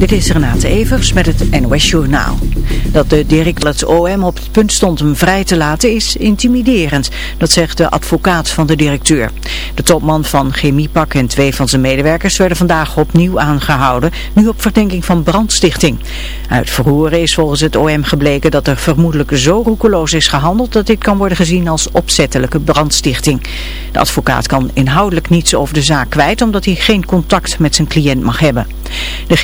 Dit is Renate Evers met het NOS Journaal. Dat de directeur OM op het punt stond hem vrij te laten is intimiderend. Dat zegt de advocaat van de directeur. De topman van Chemiepak en twee van zijn medewerkers werden vandaag opnieuw aangehouden. Nu op verdenking van brandstichting. Uit verhoren is volgens het OM gebleken dat er vermoedelijk zo roekeloos is gehandeld dat dit kan worden gezien als opzettelijke brandstichting. De advocaat kan inhoudelijk niets over de zaak kwijt omdat hij geen contact met zijn cliënt mag hebben. De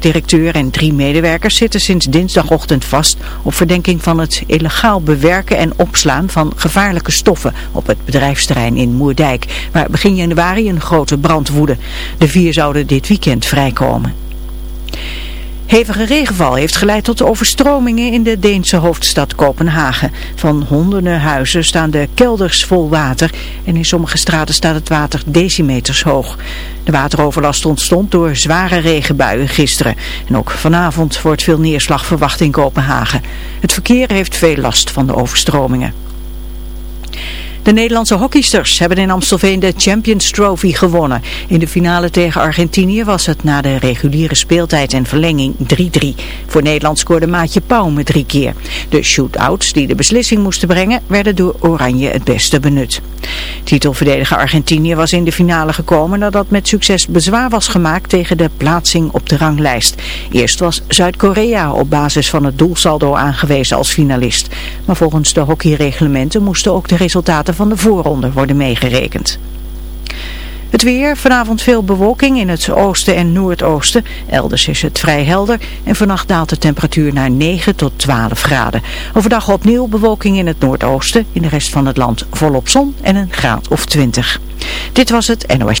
chemiepakdirecteur en drie medewerkers zitten sinds dinsdagochtend vast op verdenking van het illegaal bewerken en opslaan van gevaarlijke stoffen op het bedrijfsterrein in Moerdijk, waar begin januari een grote brand woedde. De vier zouden dit weekend vrijkomen. Hevige regenval heeft geleid tot overstromingen in de Deense hoofdstad Kopenhagen. Van honderden huizen staan de kelders vol water en in sommige straten staat het water decimeters hoog. De wateroverlast ontstond door zware regenbuien gisteren. En ook vanavond wordt veel neerslag verwacht in Kopenhagen. Het verkeer heeft veel last van de overstromingen. De Nederlandse hockeysters hebben in Amstelveen de Champions Trophy gewonnen. In de finale tegen Argentinië was het na de reguliere speeltijd en verlenging 3-3. Voor Nederland scoorde Maatje Pauw met drie keer. De shootouts die de beslissing moesten brengen werden door Oranje het beste benut. Titelverdediger Argentinië was in de finale gekomen nadat met succes bezwaar was gemaakt tegen de plaatsing op de ranglijst. Eerst was Zuid-Korea op basis van het doelsaldo aangewezen als finalist. Maar volgens de hockeyreglementen moesten ook de resultaten van de voorronde worden meegerekend. Het weer, vanavond veel bewolking in het oosten en noordoosten. Elders is het vrij helder en vannacht daalt de temperatuur naar 9 tot 12 graden. Overdag opnieuw bewolking in het noordoosten. In de rest van het land volop zon en een graad of 20. Dit was het NOS.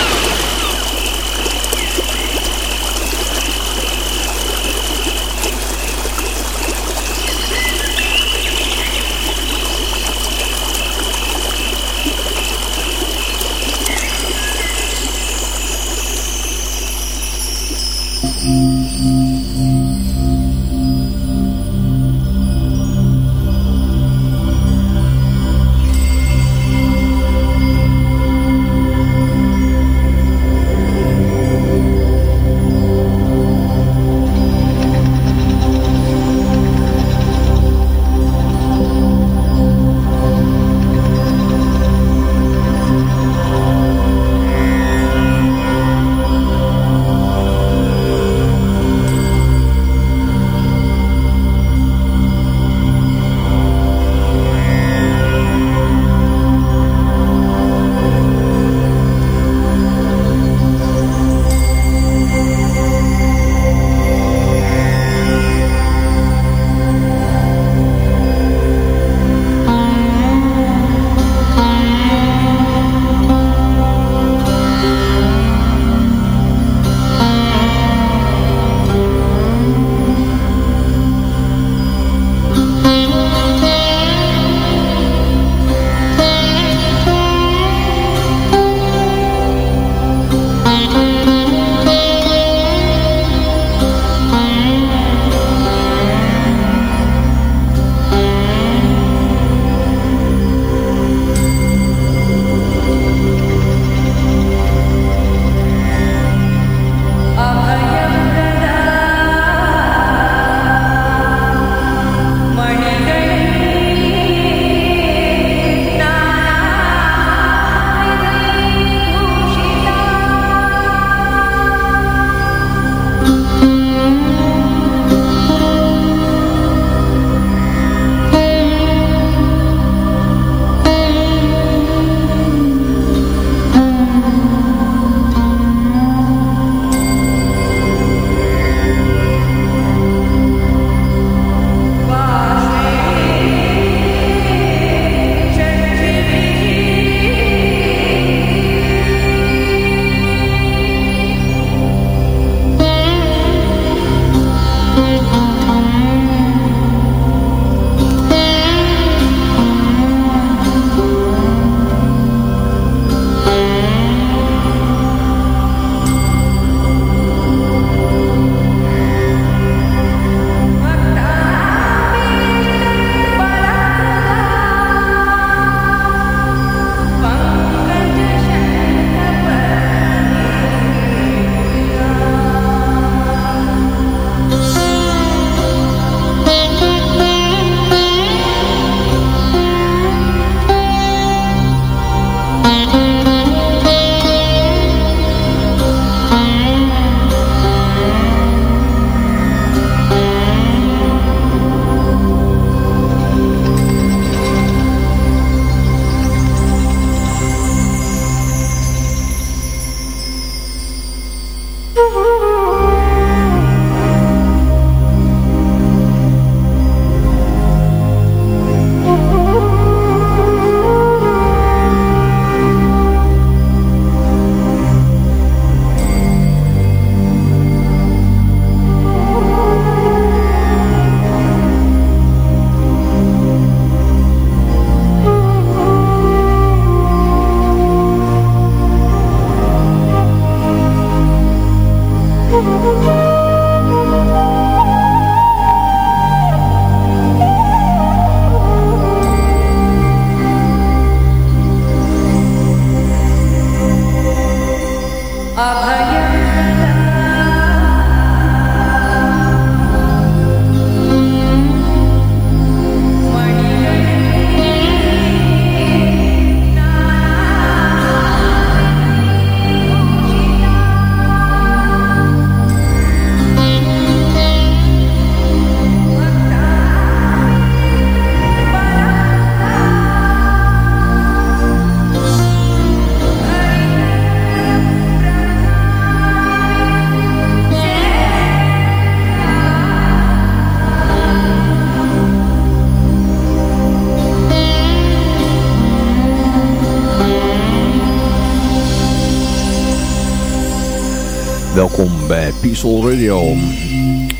Peaceful Radio.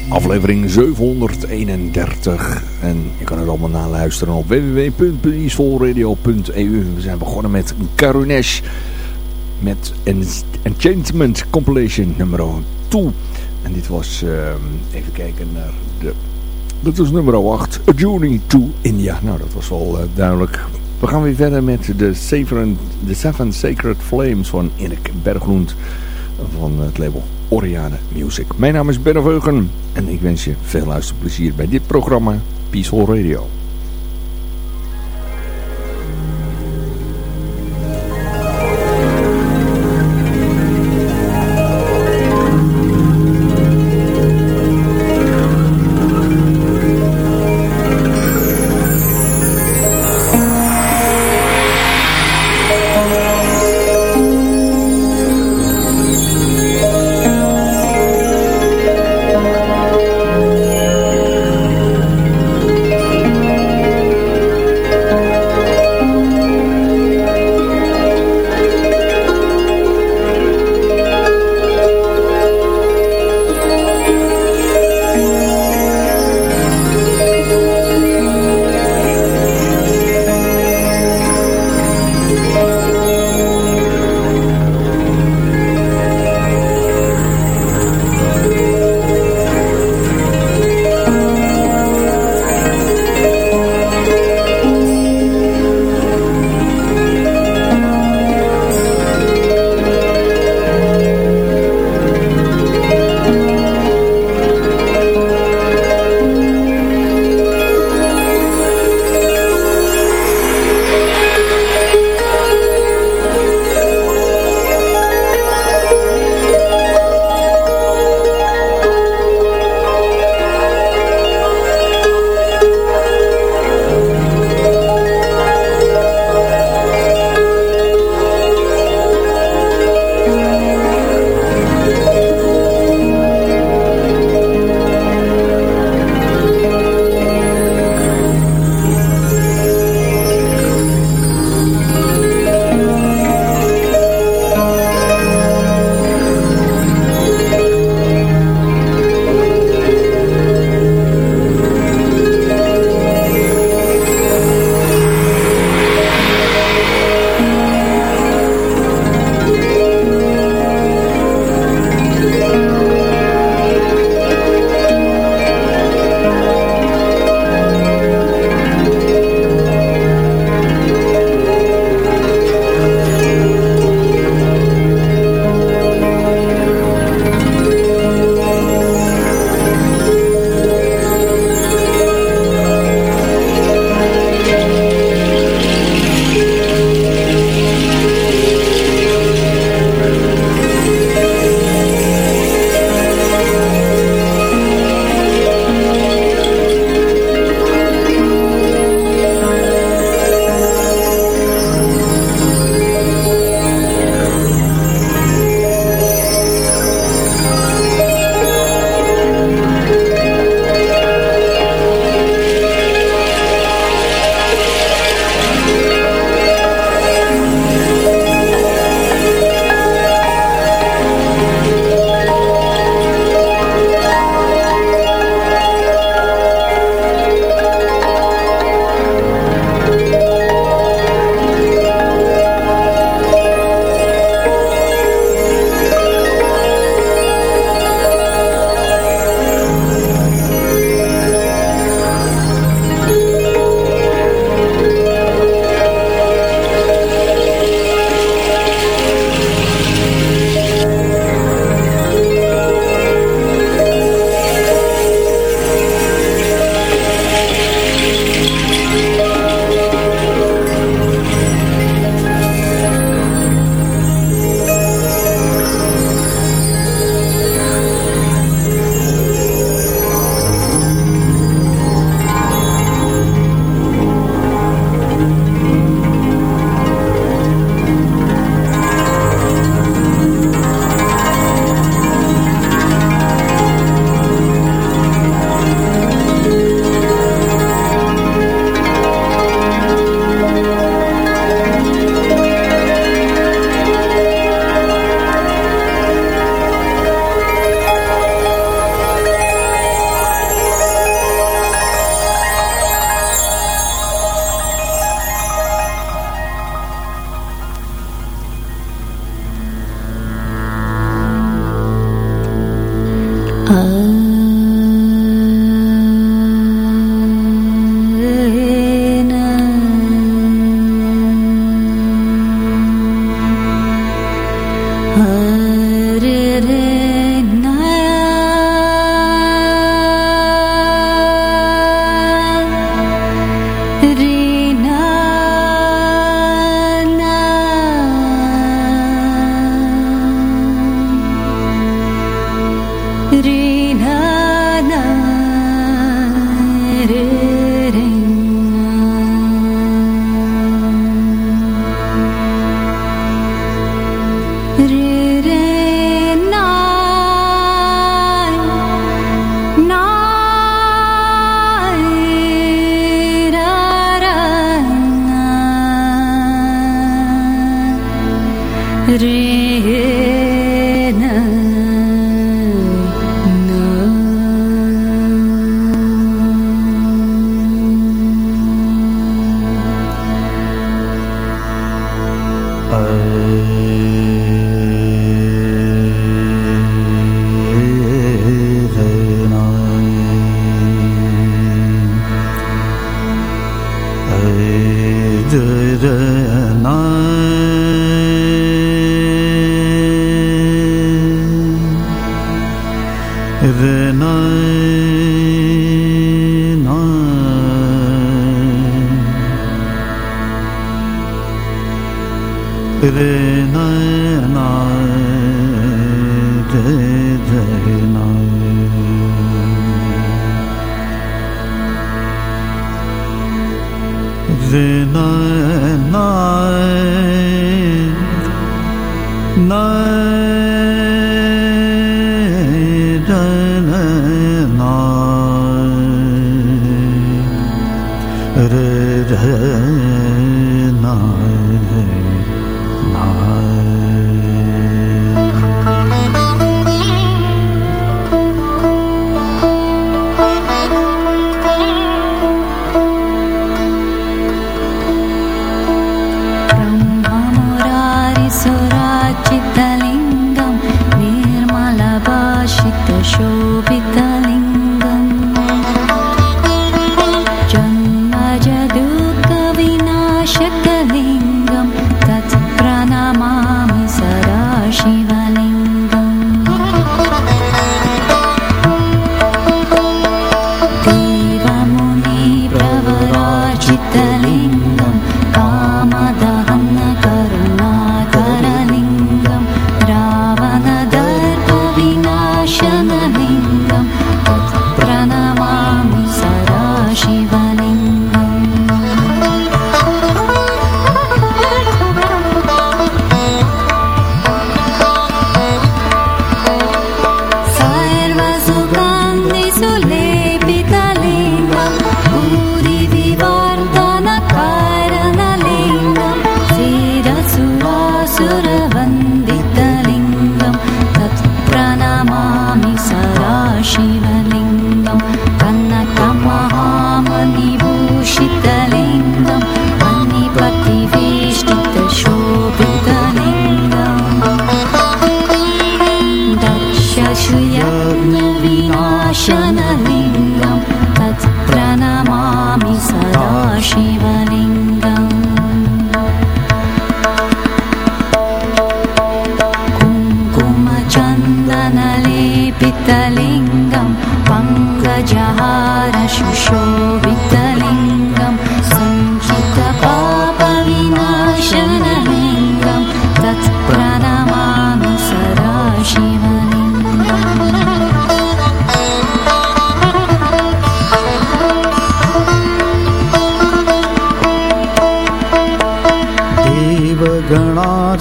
Aflevering 731. En je kan het allemaal naluisteren op www.peacefulradio.eu. We zijn begonnen met Karunesh. Met Enchantment Compilation nummer 2. En dit was, uh, even kijken naar de... Dat was nummer 8. A Journey to India. Nou, dat was wel uh, duidelijk. We gaan weer verder met de Seven, Seven Sacred Flames van Erik Berglund van het label Oriane Music. Mijn naam is Ben Veugen en ik wens je veel luisterplezier bij dit programma Peaceful Radio.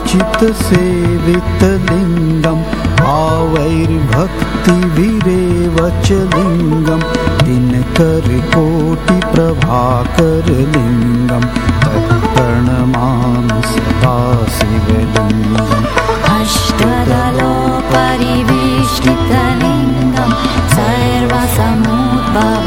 Archit सेवित लिङ्गम् आवैर्भक्तिभिरेव च आवैर्भक्तिभिरेवचलिङ्गं दिनकर कोटिप्रभाकरलिङ्गं कर्णमानसदा शिवलिङ्गं परिवेष्टितलिङ्गं सर्वसमुद्भव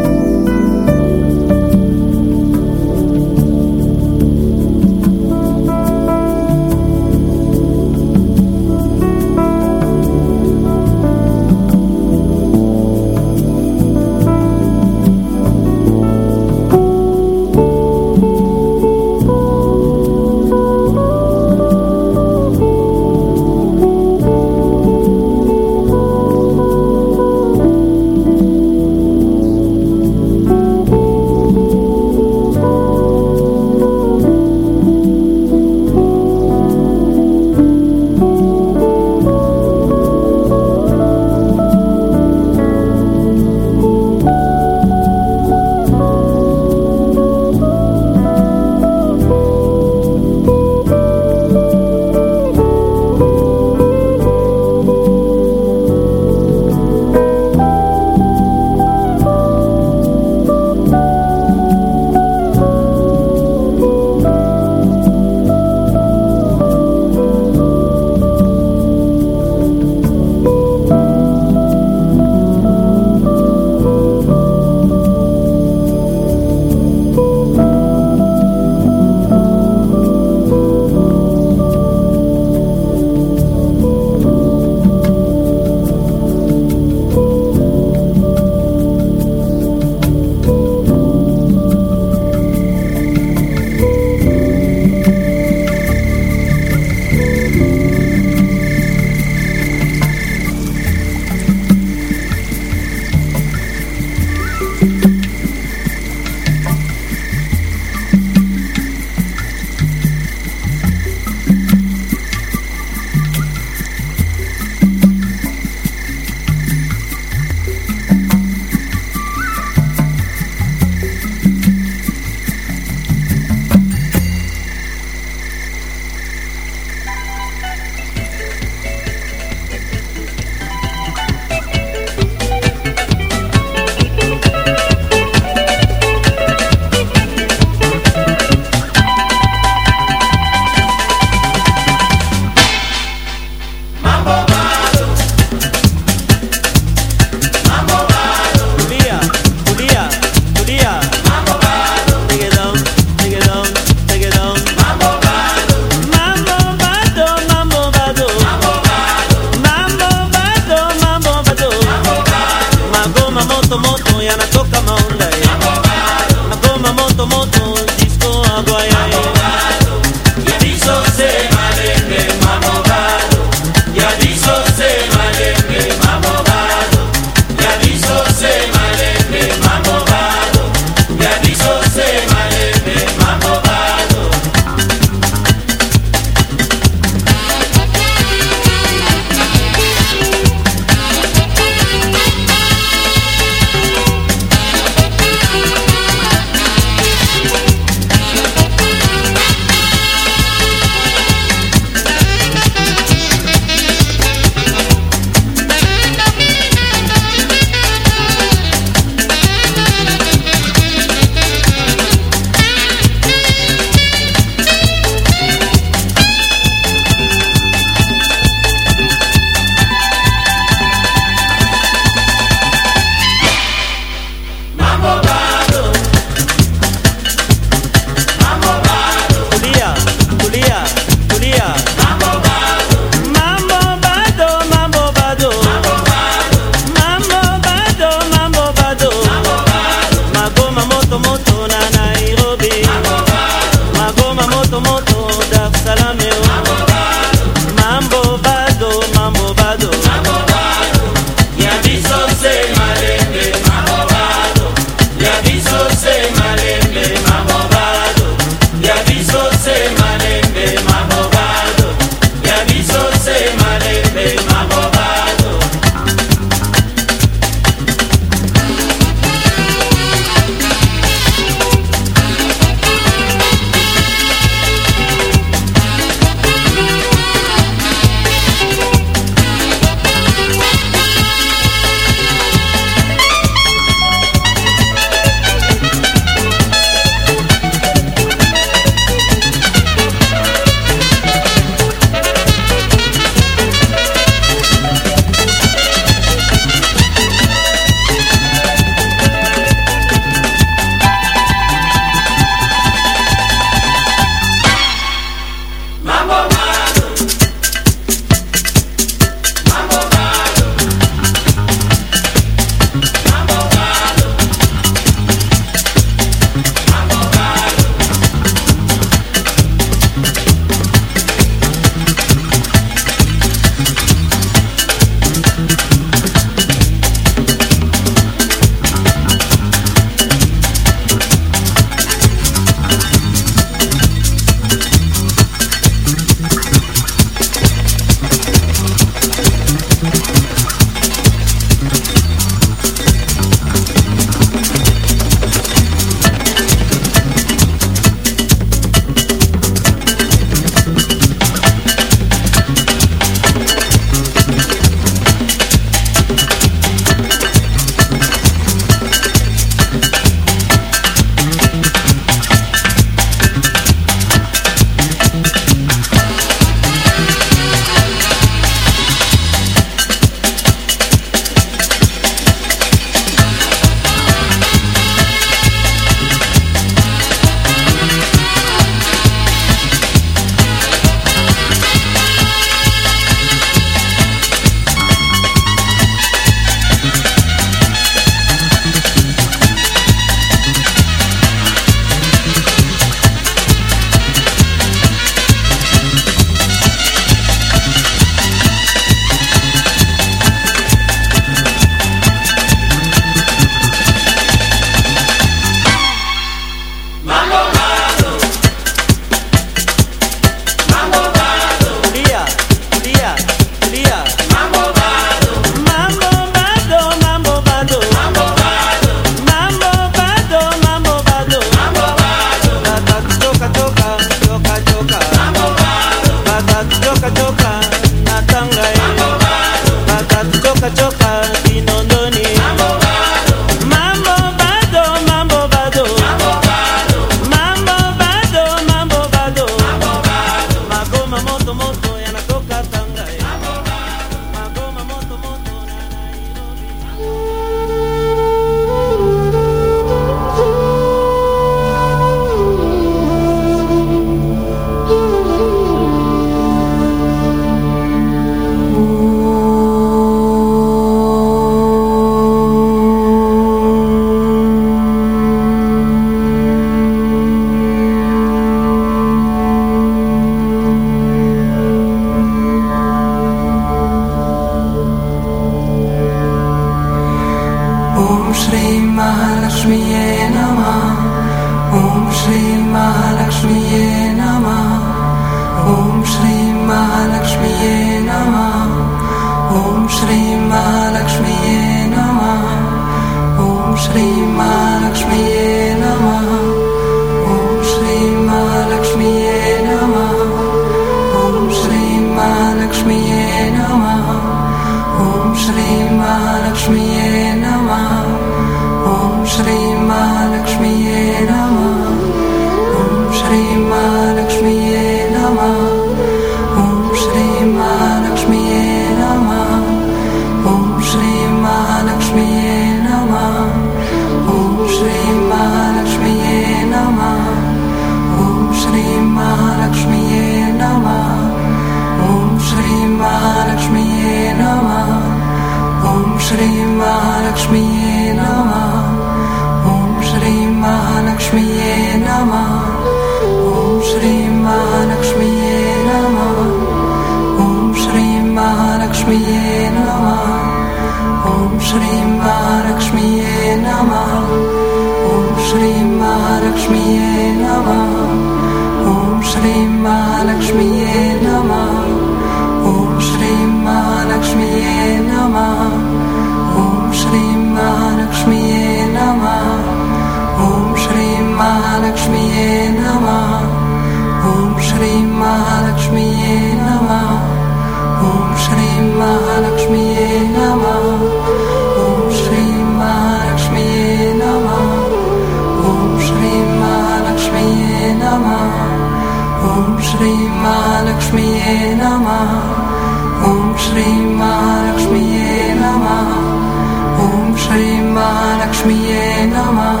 Shri Mahalakshmiye Namah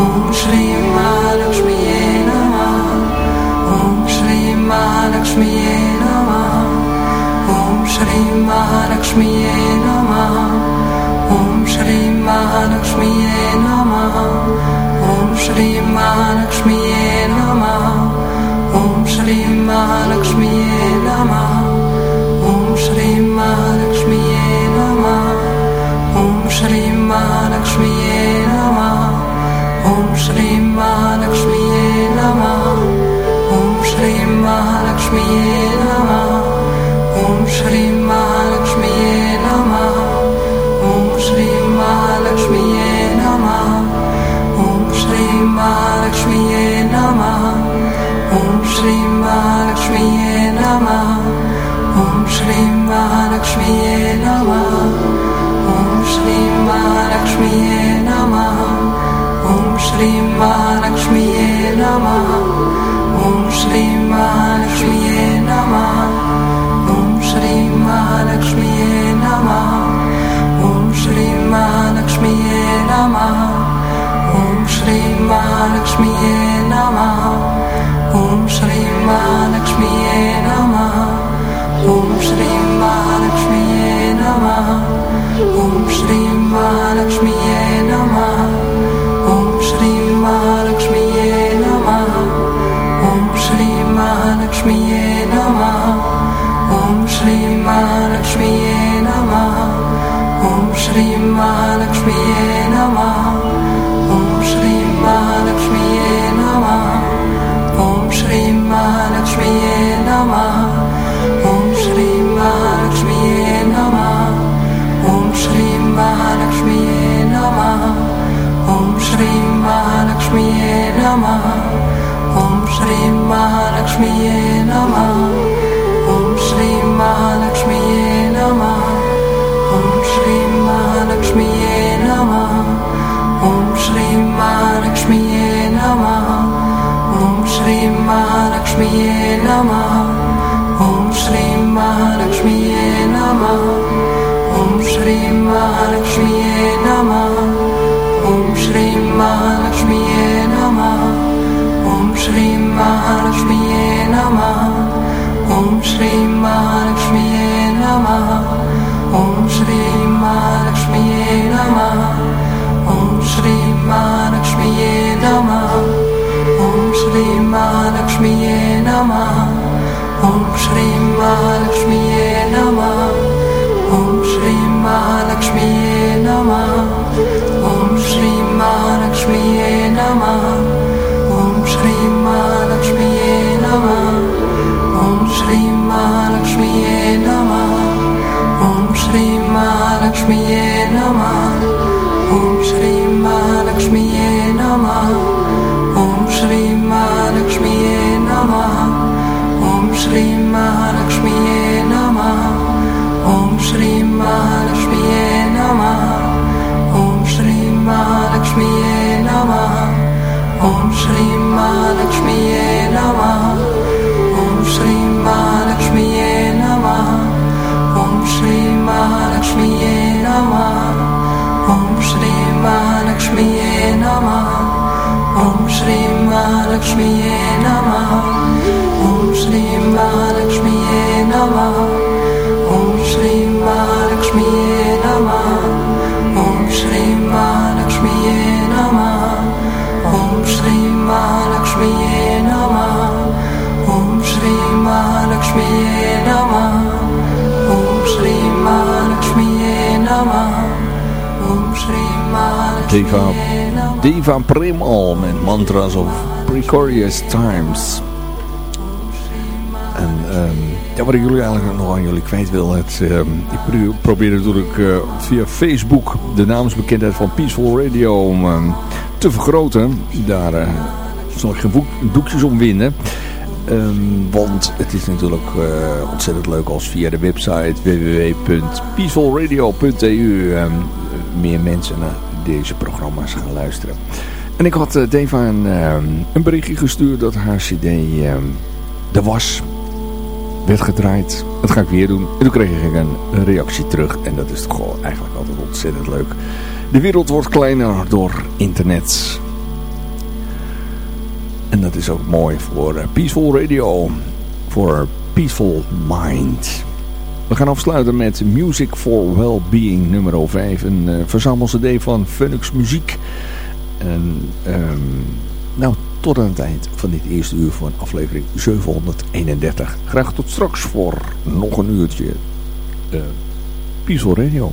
Om Shri Mahalakshmiye Mahalakshmiye Namaha Om Shri Mahalakshmiye Namaha Om Shri Mahalakshmiye Namaha Om Shri Mahalakshmiye Namaha Om Shri Mahalakshmiye Namaha Om Shri Mahalakshmiye Namaha Om Shri Mahalakshmiye Namaha Om Shri Mahalakshmiye Namaha om Shri me Om Shri Mahalakshmiye Namah. Om Shri Mahalakshmiye Namaha. Om Shri Mahalakshmiye Namaha. Om Shri Mahalakshmiye Namaha. Om Shri Mahalakshmiye Namaha. Om Om Om om Shri Malakshmi Om Shri Namah Om Shri Mahalakshmiye Namah Om Shri Mahalakshmiye Namah Om Shri Mahalakshmiye Namah Om Shri Mahalakshmiye Namah Om Shri Mahalakshmiye Namah Om Shri Mahalakshmiye Namah Om Shri Mahalakshmiye Namah Om Shri Mahalakshmiye Namah Om Shri Mahalakshmiye Namah Om Shri Mahalakshmiye Namah Om Shri Mahalakshmiye Namah Om Shri Mahalakshmiye Namah Om Shri Om Om Mahalakshmiye Namah Deva Premal met Mantras of Precarious Times. En ehm, ja, wat ik jullie eigenlijk nog aan jullie kwijt wil. Het, ehm, ik pro- probeer natuurlijk eh, via Facebook de naamsbekendheid van Peaceful Radio ehm, te vergroten. Daar eh, zal ik geen doekjes om winnen. Want het is natuurlijk eh, ontzettend leuk als via de website www.peacefulradio.eu meer mensen deze programma's gaan luisteren. En ik had eh, Deva een, ehm, een berichtje gestuurd dat haar cd ehm, er was, werd gedraaid. Dat ga ik weer doen. En toen kreeg ik een, reactie terug. En dat is toch eigenlijk altijd ontzettend leuk. De wereld wordt kleiner door internet. En dat is ook mooi voor eh, Peaceful Radio. Voor Peaceful Mind. We gaan afsluiten met Music for Wellbeing nummer 5. Een uh, verzamel-cd van Phoenix Muziek. En ehm, nou, tot aan het eind van dit eerste uur van aflevering 731. Graag tot straks voor nog een uurtje uh, Peaceful Radio.